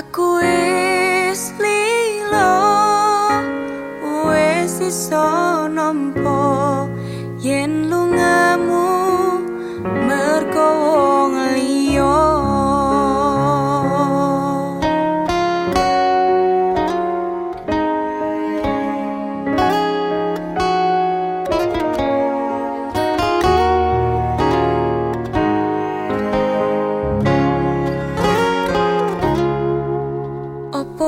aku wis lilo wis iso nompo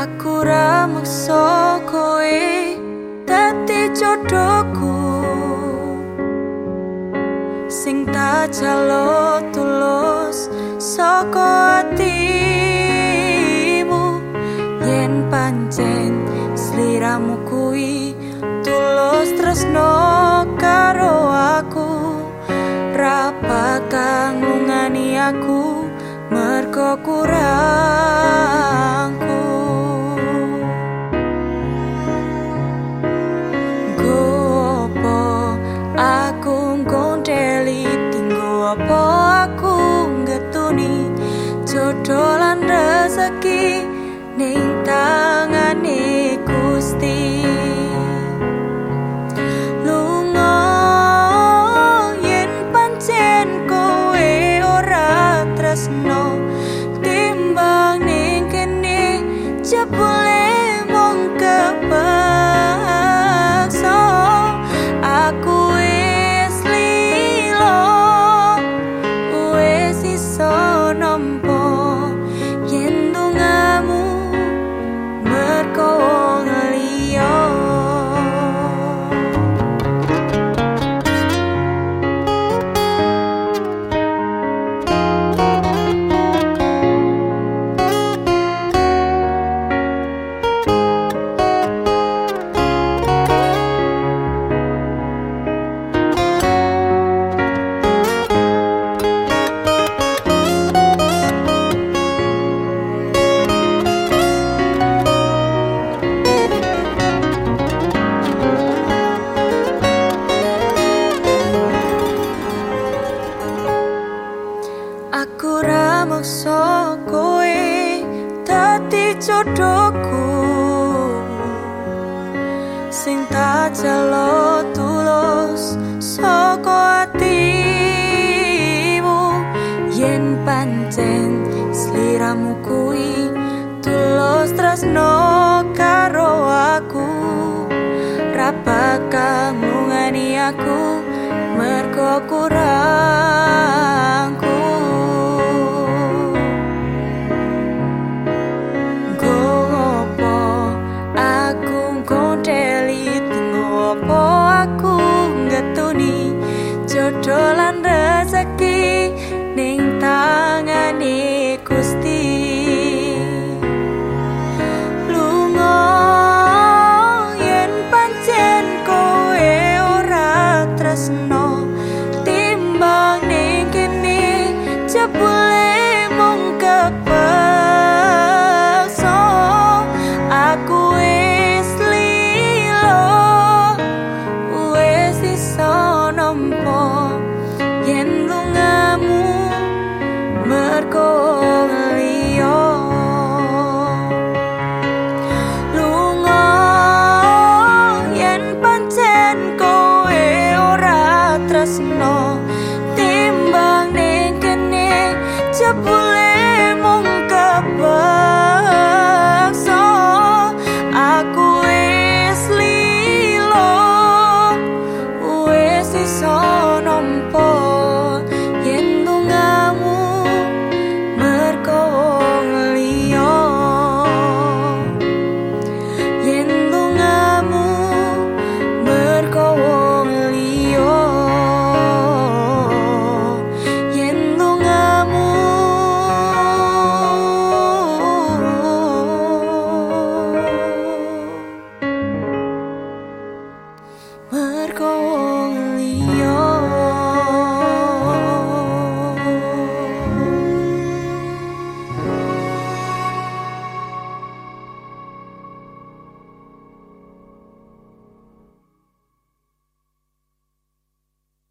Aku ra maksa kowe dadi jodohku. Sing tak jalo tulus saka atimu yen pancen sliramu kuwi tulus tresno karo aku. Ra bakal ngungani aku mergo kurangku rezeki ning tangane Aku ra maksa kowe dadi jodohku. Sing tak jalo tulus saka atimu. Yen pancen sliramu kuwi tulus tresno karo aku. Ra bakal ngungani aku mergo kurang